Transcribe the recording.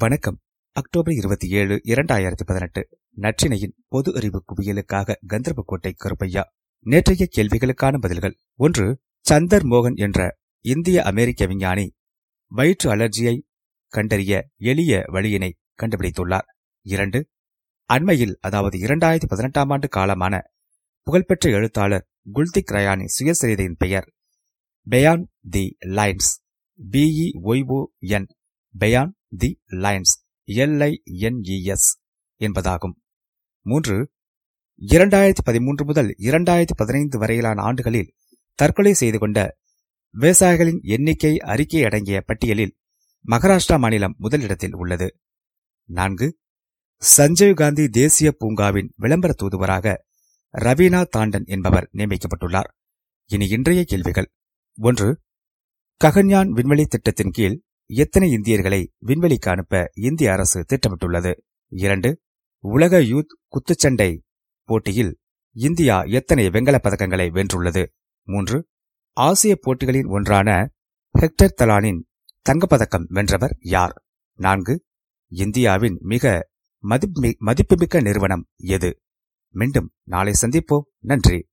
வணக்கம். அக்டோபர் இருபத்தி ஏழு இரண்டாயிரத்தி பதினெட்டு. நற்றினையின் பொது அறிவு குவியலுக்காக கந்தர்போட்டை கருப்பையா. நேற்றைய கேள்விகளுக்கான பதில்கள். ஒன்று சந்தர் மோகன் என்ற இந்திய அமெரிக்க விஞ்ஞானி வயிற்று அலர்ஜியை கண்டறிய எளிய வழியினை கண்டுபிடித்துள்ளார். இரண்டு அண்மையில் அதாவது இரண்டாயிரத்தி பதினெட்டாம் ஆண்டு காலமான புகழ்பெற்ற எழுத்தாளர் குல்திக் ரயானி சுயசரிதையின் பெயர் beyond the lines. B E N beyond the lines L I N E S என்பதாகும். மூன்று இரண்டாயிரத்தி பதிமூன்று முதல் இரண்டாயிரத்தி பதினைந்து வரையிலான ஆண்டுகளில் தற்கொலை செய்து கொண்ட விவசாயிகளின் எண்ணிக்கை அறிக்கை அடங்கிய பட்டியலில் மகாராஷ்டிரா மாநிலம் முதலிடத்தில் உள்ளது. நான்கு சஞ்சய் காந்தி தேசிய பூங்காவின் விளம்பர தூதுவராக ரவீனா தாண்டன் என்பவர் நியமிக்கப்பட்டுள்ளார். இனி இன்றைய கேள்விகள். ஒன்று ககன்யான் விண்வெளி திட்டத்தின் கீழ் எத்தனை இந்தியர்களை விண்வெளிக்கு அனுப்ப இந்திய அரசு திட்டமிட்டுள்ளது? இரண்டு உலக யூத் குத்துச்சண்டை போட்டியில் இந்தியா எத்தனை வெங்கலப் பதக்கங்களை வென்றுள்ளது? மூன்று ஆசிய போட்டிகளின் ஒன்றான ஹெக்டர் தலானின் தங்கப்பதக்கம் வென்றவர் யார்? நான்கு இந்தியாவின் மிக மதிப்புமிக்க நிறுவனம் எது? மீண்டும் நாளை சந்திப்போம். நன்றி.